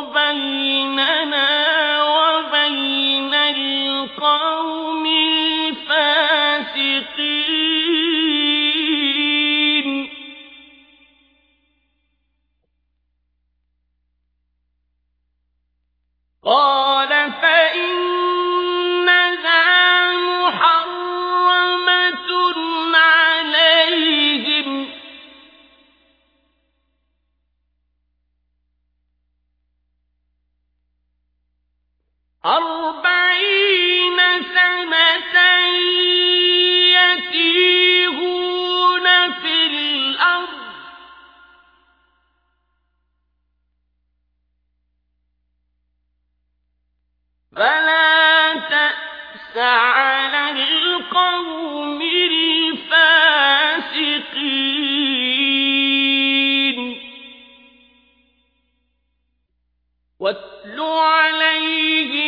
بيننا وبين القوم الفاسقين أربعين سنة يتيهون في الأرض. فلا تأس على القوم الفاسقين. واتل عليهم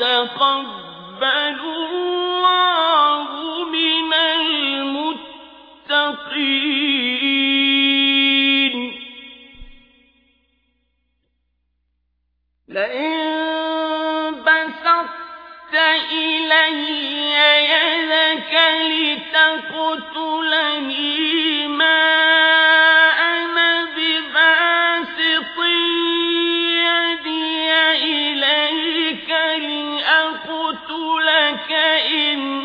يتقبل الله من المتقين. لئن بسطت إلي يدك لتقتلني لأقتلك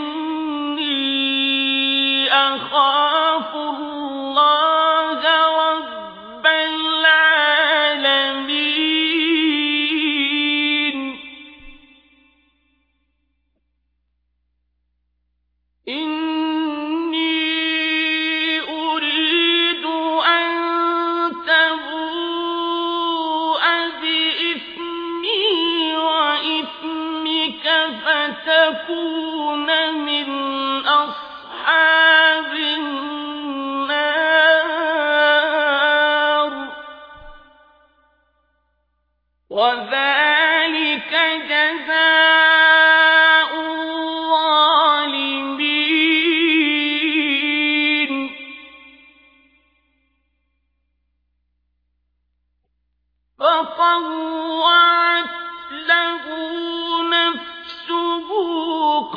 فتكون من أصحاب النار. وذلك جزاء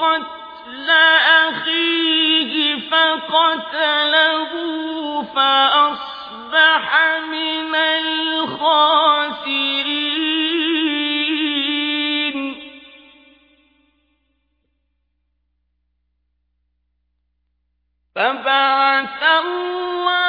قتل أخيه فقتله فأصبح من الخاسرين. فبعث الله